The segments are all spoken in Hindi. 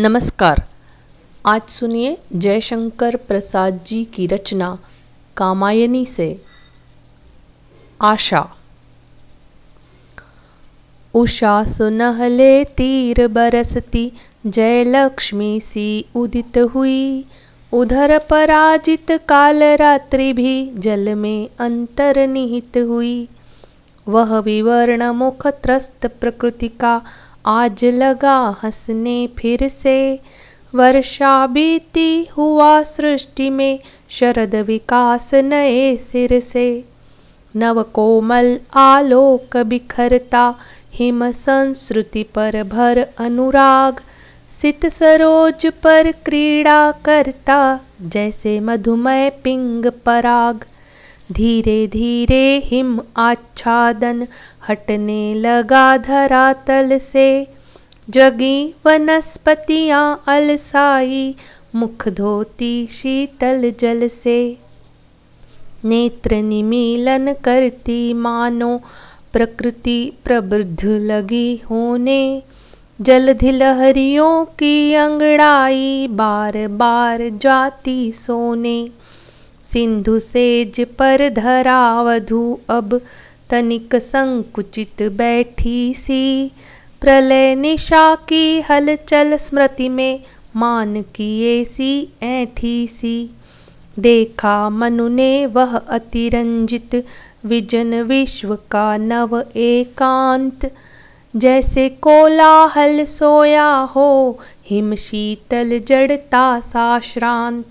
नमस्कार। आज सुनिए जयशंकर प्रसाद जी की रचना कामायनी से। आशा। उषा सुनहले तीर बरसती जय लक्ष्मी सी उदित हुई। उधर पराजित काल रात्रि भी जल में अंतर्निहित हुई। वह विवर्ण मुख त्रस्त प्रकृति का आज लगा हंसने फिर से। वर्षा बीती हुआ सृष्टि में शरद विकास नए सिर से। नव कोमल आलोक बिखरता, हिम संस्कृति पर भर अनुराग। सित सरोज पर क्रीड़ा करता, जैसे मधुमय पिंग पराग। धीरे धीरे हिम आच्छादन हटने लगा धरातल से। जगी वनस्पतियाँ अलसाई, मुख धोती शीतल जल से। नेत्र निमीलन करती मानो, प्रकृति प्रबुद्ध लगी होने। जलधि लहरियों की अंगड़ाई बार बार जाती सोने। सिंधु सेज पर धरावधु अब तनिक संकुचित बैठी सी। प्रलय निशा की हलचल स्मृति में मान किए सी, ऐठी सी। देखा मनु ने वह अतिरंजित विजन विश्व का नव एकांत। जैसे कोलाहल सोया हो, हिम शीतल जड़ता सा श्रांत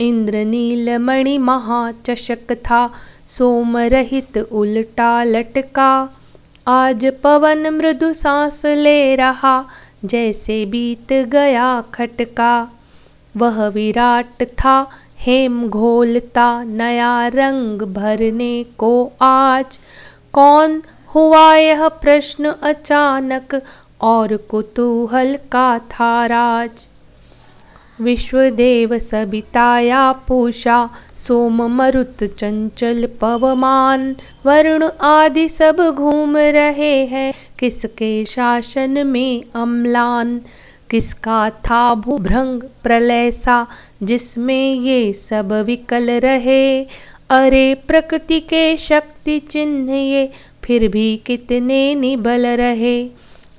इंद्र नीलमणि महाचषक था सोम रहित उल्टा लटका। आज पवन मृदु सांस ले रहा, जैसे बीत गया खटका। वह विराट था, हेम घोलता, नया रंग भरने को आज। कौन हुआ यह प्रश्न अचानक, और कुतूहल का था राज। विश्वदेव सबिताया पूषा सोम मरुत चंचल पवमान, वरुण आदि सब घूम रहे हैं। किसके शासन में अम्लान, किसका था भूभ्रंग प्रलय सा जिसमें ये सब विकल रहे। अरे प्रकृति के शक्ति चिन्ह ये, फिर भी कितने निबल रहे।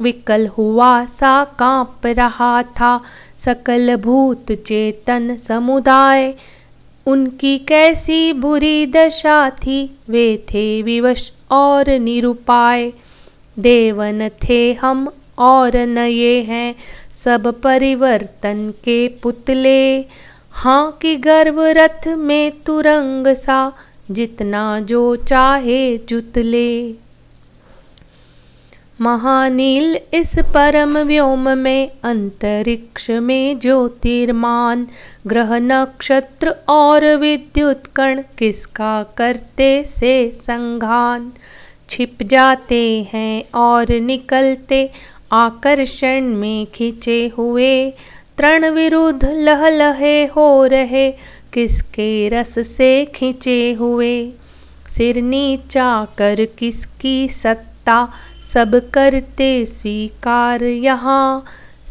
विकल हुआ सा काँप रहा था, सकल भूत चेतन समुदाय उनकी कैसी बुरी दशा थी, वे थे विवश और निरुपाय। देवन थे हम और न ये हैं, सब परिवर्तन के पुतले। हाँ कि गर्व रथ में तुरंग सा, जितना जो चाहे जुतले। महानील, इस परम व्योम में अंतरिक्ष में ज्योतिर्मान, ग्रह नक्षत्र और विद्युत कण किसका करते से संघान? छिप जाते हैं और निकलते आकर्षण में खिंचे हुए, तृण विरुद्ध लह लहे हो रहे, किसके रस से खिंचे हुए? सिर नीचा कर किसकी सत्ता सब करते स्वीकार यहाँ।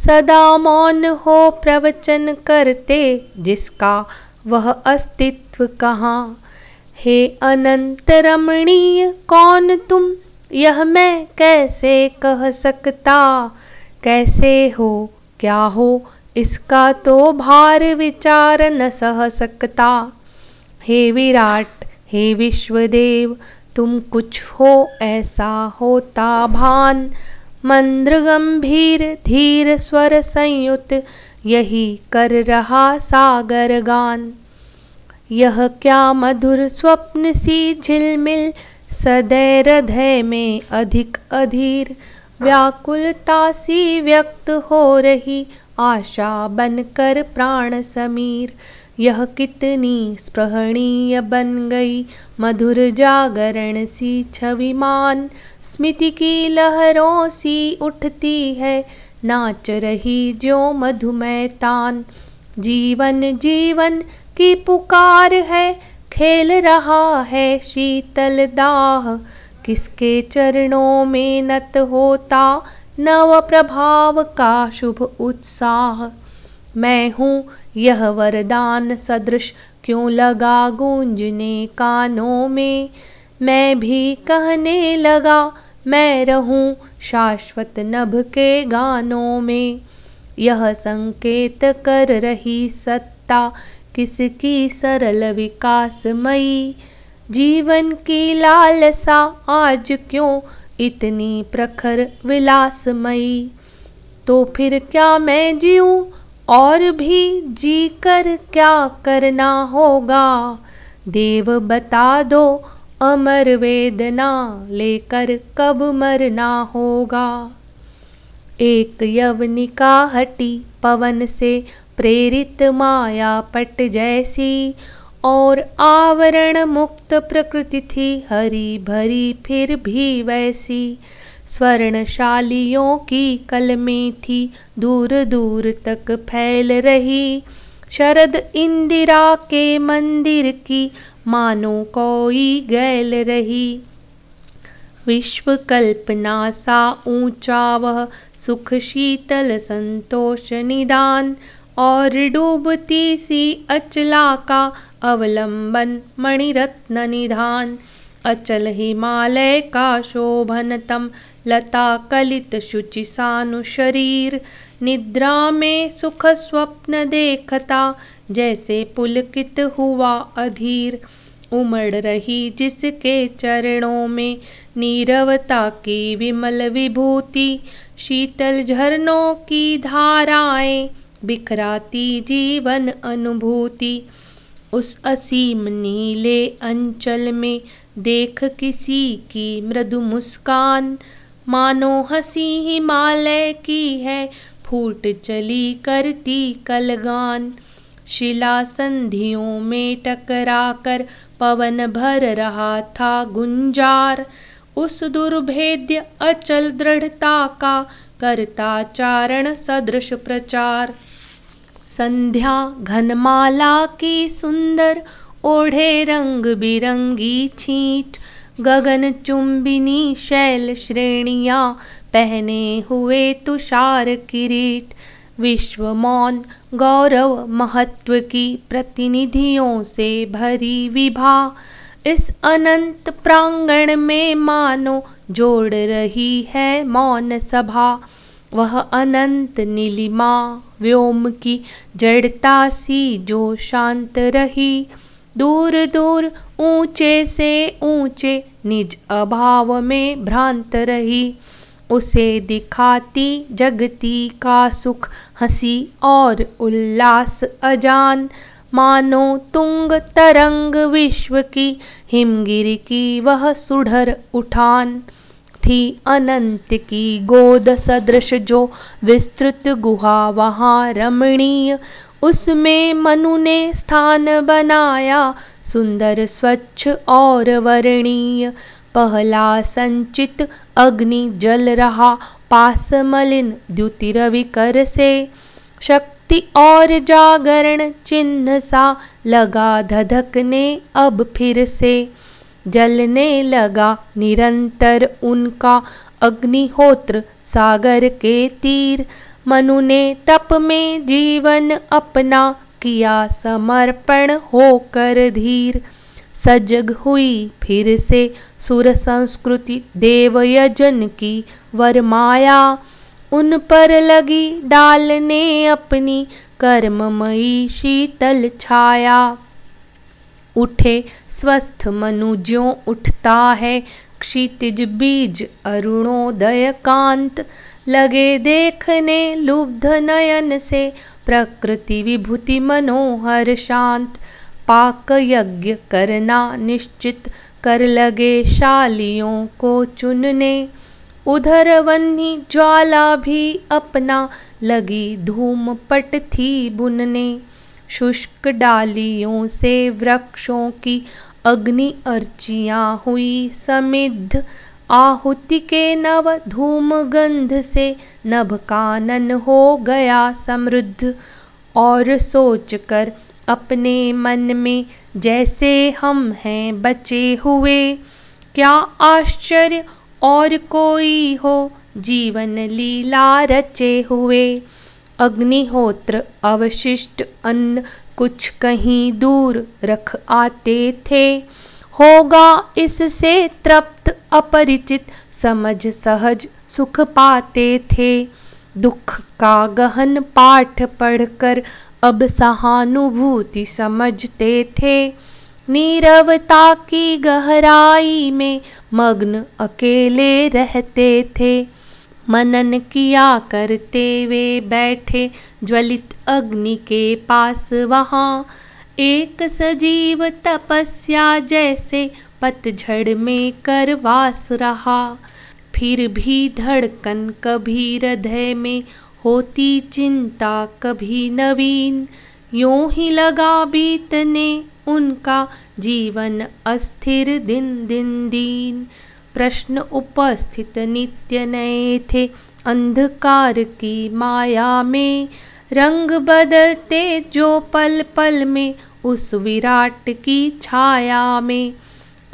सदा मौन हो प्रवचन करते, जिसका वह अस्तित्व कहाँ। हे अनंत रमणीय, कौन तुम? यह मैं कैसे कह सकता? कैसे हो? क्या हो? इसका तो भार विचार न सह सकता। हे विराट, हे विश्वदेव तुम कुछ हो ऐसा होता भान। मंद्र गंभीर धीर स्वर संयुत यही कर रहा सागर गान। यह क्या मधुर स्वप्न सी झिलमिल सदैर हृदय में अधिक अधीर। व्याकुलता सी व्यक्त हो रही, आशा बनकर प्राण समीर। यह कितनी स्पृहणीय बन गई। मधुर जागरण सी छविमान, स्मृति की लहरों सी उठती है। नाच रही जो मधुमय तान जीवन जीवन की पुकार है। खेल रहा है शीतल दाह, किसके चरणों में नत होता नव प्रभाव का शुभ उत्साह। मैं हूँ यह वरदान सदृश क्यों लगा गूंजने कानों में? मैं भी कहने लगा, मैं रहूँ शाश्वत नभ के गानों में। यह संकेत कर रही सत्ता किसकी सरल विकासमयी? जीवन की लालसा आज क्यों इतनी प्रखर विलासमयी? तो फिर क्या मैं जीऊं? और भी जी कर क्या करना होगा? देव बता दो, अमर वेदना लेकर कब मरना होगा? एक यवनिका हटी पवन से प्रेरित माया पट जैसी, और आवरण मुक्त प्रकृति थी हरी भरी फिर भी वैसी। स्वर्णशालियों की कलमें थी, दूर दूर तक फैल रही। शरद इंदिरा के मंदिर की मानो कोई गैल रही। विश्व कल्पना सा ऊँचा, वह सुख शीतल संतोष निदान, और डूबती सी अचला का अवलंबन मणिरत्न निधान। अचल हिमालय का शोभनतम लता कलित शुचि सानु शरीर निद्रा में सुख स्वप्न देखता, जैसे पुलकित हुआ अधीर। उमड़ रही जिसके चरणों में नीरवता की विमल विभूति। शीतल झरनों की धाराएँ बिखराती जीवन अनुभूति। उस असीम नीले अंचल में देख किसी की मृदु मुस्कान। मानो हँसी हिमालय की है, फूट चली करती कलगान। शिला संधियों में टकरा कर पवन भर रहा था गुंजार। उस दुर्भेद्य अचल दृढ़ता का करता चारण सदृश प्रचार। संध्या घनमाला की सुंदर ओढ़े रंग बिरंगी छींट गगन चुंबिनी शैल श्रेणियाँ, पहने हुए तुषार किरीट। विश्व मौन, गौरव महत्व की प्रतिनिधियों से भरी विभा। इस अनंत प्रांगण में मानो जोड़ रही है मौन सभा। वह अनंत नीलिमा, व्योम की जड़ता सी जो शांत रही। दूर दूर ऊँचे से ऊँचे निज अभाव में भ्रांत रही। उसे दिखाती जगती का सुख, हँसी और उल्लास अजान। मानो तुंग तरंग विश्व की हिमगिरी की वह सुढ़र उठान। थी अनंत की गोद सदृश जो विस्तृत गुहा, वहाँ रमणीय उसमें मनु ने स्थान बनाया, सुंदर, स्वच्छ और वर्णीय। पहला संचित अग्नि जल रहा पास मलिन द्युति रवि कर से। शक्ति और जागरण चिन्ह सा लगा धधकने अब फिर से। जलने लगा निरंतर उनका अग्निहोत्र सागर के तीर। मनु ने तप में जीवन अपना किया, समर्पण होकर धीर। सजग हुई फिर से सुर संस्कृति देवयजन की वरमाया उन पर लगी डालने अपनी कर्ममयी शीतल छाया। उठे स्वस्थ मनु मनुज्यों उठता है, क्षितिज बीज अरुणोदय कांत लगे देखने लुब्ध नयन से, प्रकृति विभूति मनोहर शांत। पाक यज्ञ करना निश्चित, कर लगे शालियों को चुनने। उधर वन्नी ज्वाला भी अपना, लगी धूम पट थी बुनने। शुष्क डालियों से वृक्षों की अग्नि अर्चियाँ हुई समिद्ध आहुति के नव धूम गंध से नभ कानन हो गया समृद्ध। और सोच कर अपने मन में जैसे हम हैं बचे हुए, क्या आश्चर्य और कोई हो जीवन लीला रचे हुए। अग्निहोत्र अवशिष्ट अन्न कुछ कहीं दूर रख आते थे होगा इससे तृप्त अपरिचित, समझ सहज सुख पाते थे। दुख का गहन पाठ पढ़कर अब सहानुभूति समझते थे। नीरवता की गहराई में मग्न अकेले रहते थे। मनन किया करते वे बैठे, ज्वलित अग्नि के पास वहाँ एक सजीव तपस्या जैसे पतझड़ में करवास रहा। फिर भी धड़कन कभी हृदय में, होती चिंता कभी नवीन। यूँ ही लगा बीतने उनका जीवन अस्थिर दिन दिन दीन। प्रश्न उपस्थित नित्य नए थे, अंधकार की माया में। रंग बदलते जो पल पल में, उस विराट की छाया में।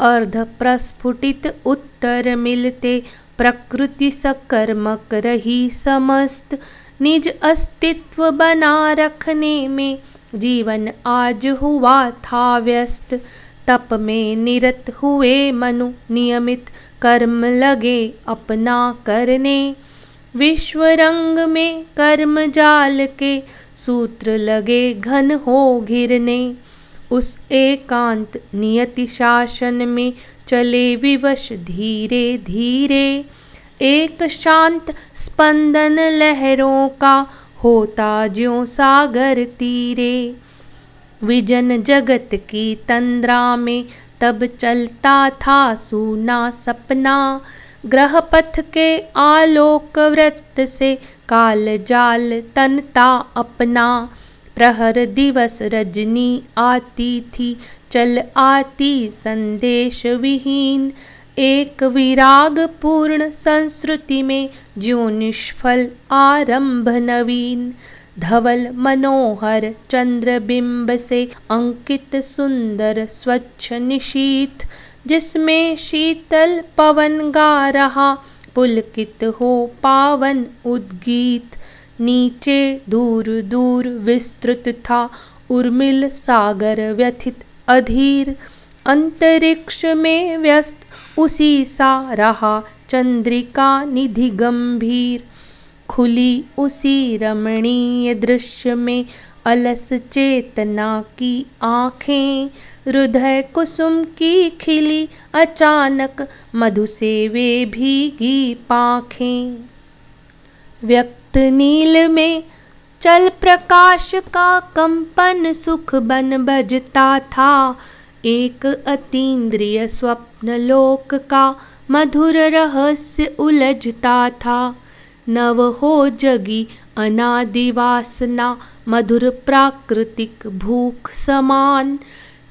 अर्ध प्रस्फुटित उत्तर मिलते, प्रकृति सकर्मक रही समस्त। निज अस्तित्व बना रखने में, जीवन आज हुआ था व्यस्त। तप में निरत हुए मनु, नियमित कर्म लगे अपना करने। विश्व रंग में कर्म जाल के सूत्र लगे घन हो घिरने। उस एकांत नियति शासन में चले विवश धीरे धीरे। एक शांत स्पंदन लहरों का होता ज्यो सागर तीरे। विजन जगत की तंद्रा में तब चलता था सूना सपना। ग्रह पथ के आलोक व्रत से काल जाल तनता अपना। प्रहर दिवस रजनी आती थी चल आती संदेश विहीन। एक विराग पूर्ण संस्कृति में ज्यो निष्फल आरंभ नवीन। धवल मनोहर चंद्रबिंब से अंकित सुंदर स्वच्छ निशीत जिसमें शीतल पवन गा रहा, पुलकित हो पावन उद्गीत। नीचे दूर दूर विस्तृत था, उर्मिल सागर व्यथित अधीर। अंतरिक्ष में व्यस्त उसी सा रहा, चंद्रिका निधि गंभीर। खुली उसी रमणीय दृश्य में अलस चेतना की आँखें, हृदय कुसुम की खिली, अचानक मधु से वे भीगी पाखें। व्यक्त नील में चल प्रकाश का कंपन सुख बन बजता था। एक अतीन्द्रिय स्वप्न लोक का मधुर रहस्य उलझता था। नव हो जगी अनादिवासना मधुर प्राकृतिक भूख समान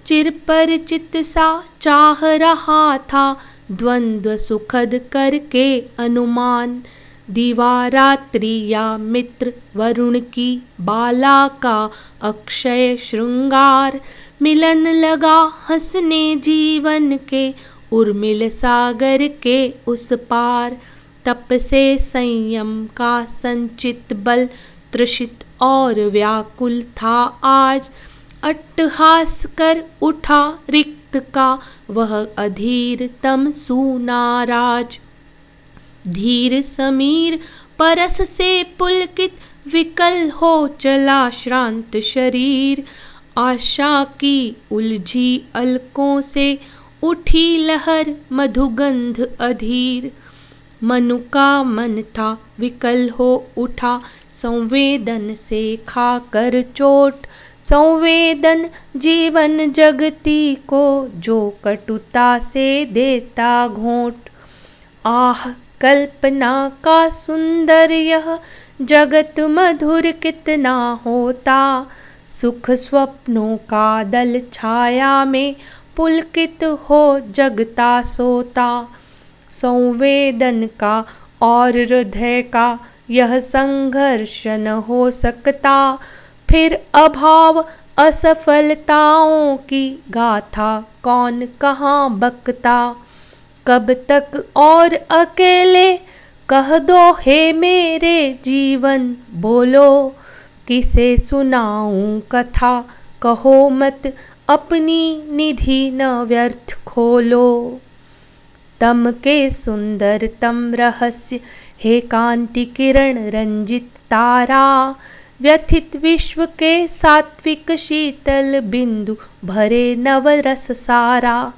चिर परिचित सा चाह रहा था, द्वंद्व सुखद करके अनुमान। दिवारात्रि या मित्र वरुण की बाला का अक्षय श्रृंगार, मिलन लगा हंसने जीवन के उर्मिल सागर के उस पार। तप से संयम का संचित बल त्रिषित और व्याकुल था आज। अट्टहास कर उठा रिक्त का, वह अधीर तम सुनाराज। धीर समीर परस से पुलकित, विकल हो चला श्रांत शरीर। आशा की उलझी अलकों से उठी लहर मधुगंध अधीर। मनु का मन था, विकल हो उठा संवेदन से खाकर चोट। संवेदन जीवन जगती को जो कटुता से देता घोट। आह, कल्पना का सुंदर यह जगत मधुर कितना होता। सुख स्वप्नों का दल छाया में पुलकित हो जगता सोता। संवेदन का और हृदय का यह संघर्ष न हो सकता। फिर अभाव असफलताओं की गाथा कौन कहाँ बकता। कब तक और अकेले कह दो हे मेरे जीवन, बोलो किसे सुनाऊं कथा। कहो मत अपनी निधि न व्यर्थ खोलो। तम के सुंदर तम रहस्य हे कांति किरण रंजित तारा, व्यथित विश्व के सात्विक शीतल बिंदु भरे नवरस सारा।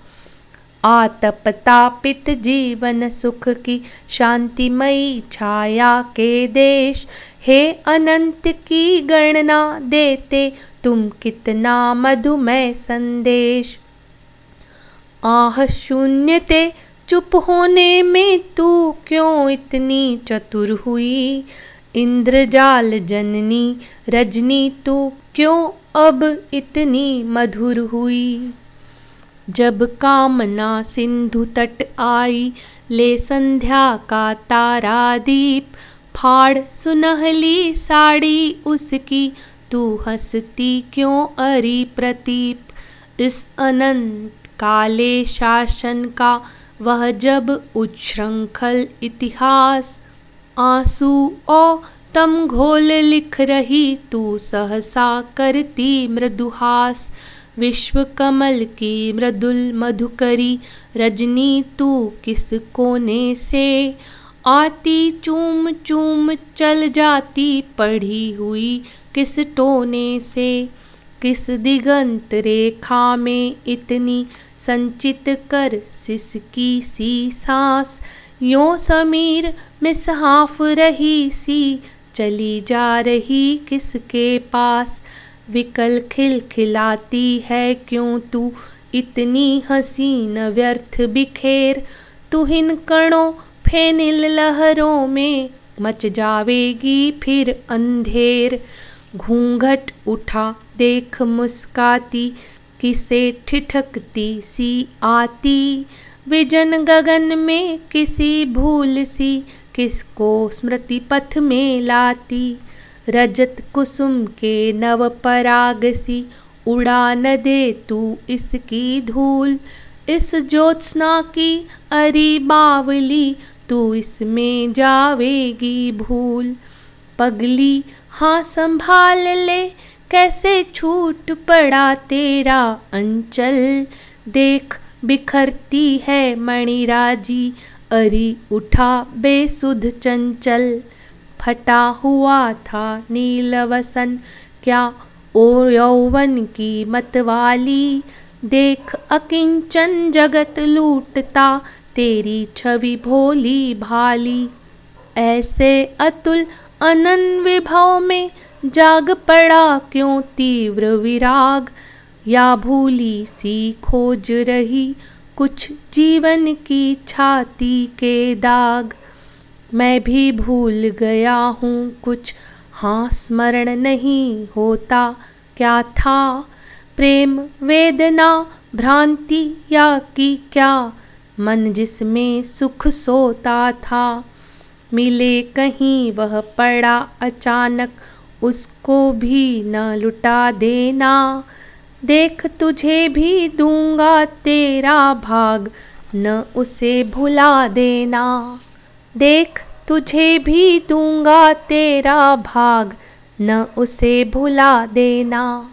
आतपतापित जीवन सुख की शांतिमयी छाया के देश, हे अनंत की गणना देते तुम कितना मधुमय संदेश। आह शून्यते चुप होने में तू क्यों इतनी चतुर हुई? इंद्रजाल जननी, रजनी, तू क्यों अब इतनी मधुर हुई? जब कामना सिंधु तट आई, ले संध्या का तारा दीप फाड़ सुनहली साड़ी उसकी, तू हंसती क्यों अरी प्रतीप? इस अनंत काले शासन का वह जब उच्छृंखल इतिहास, आँसू ओ तम घोल लिख रही, तू सहसा करती मृदुहास। विश्व कमल की मृदुल मधुकरी, रजनी तू किस कोने से? आती चूम चूम चल जाती, पढ़ी हुई किस टोने से? किस दिगंत रेखा में इतनी संचित कर सिसकी सी सांस। यो समीर मिसहाफ रही सी, चली जा रही किसके पास? विकल खिलखिलाती है क्यों तू? इतनी हसीन व्यर्थ बिखेर। तू हिन कणों फेनिल लहरों में मच जावेगी फिर अंधेर। घूंघट उठा, देख मुस्काती किसे ठिठकती सी आती? विजन गगन में किसी भूल सी, किसको स्मृति पथ में लाती? रजत कुसुम के नव पराग सी उड़ा न दे तू इसकी धूल। इस ज्योत्सना की अरी बावली, तू इसमें जावेगी भूल। पगली हाँ संभाल ले। कैसे छूट पड़ा तेरा अंचल? देख, बिखरती है मणिराजी। अरी उठा बेसुध चंचल। फटा हुआ था नीलवसन। क्या ओ यौवन की मतवाली? देख, अकिंचन जगत लूटता। तेरी छवि भोली भाली। ऐसे अतुल अनन विभव में जाग पड़ा क्यों तीव्र विराग? या भूली सी खोज रही कुछ जीवन की छाती के दाग? मैं भी भूल गया हूँ कुछ हाँ स्मरण नहीं होता क्या था? प्रेम, वेदना, भ्रांति या की क्या? मन जिसमें सुख सोता था, मिले कहीं वह पड़ा अचानक। उसको भी न लुटा देना। देख तुझे भी दूँगा तेरा भाग, न उसे भुला देना। देख तुझे भी दूँगा तेरा भाग, न उसे भुला देना।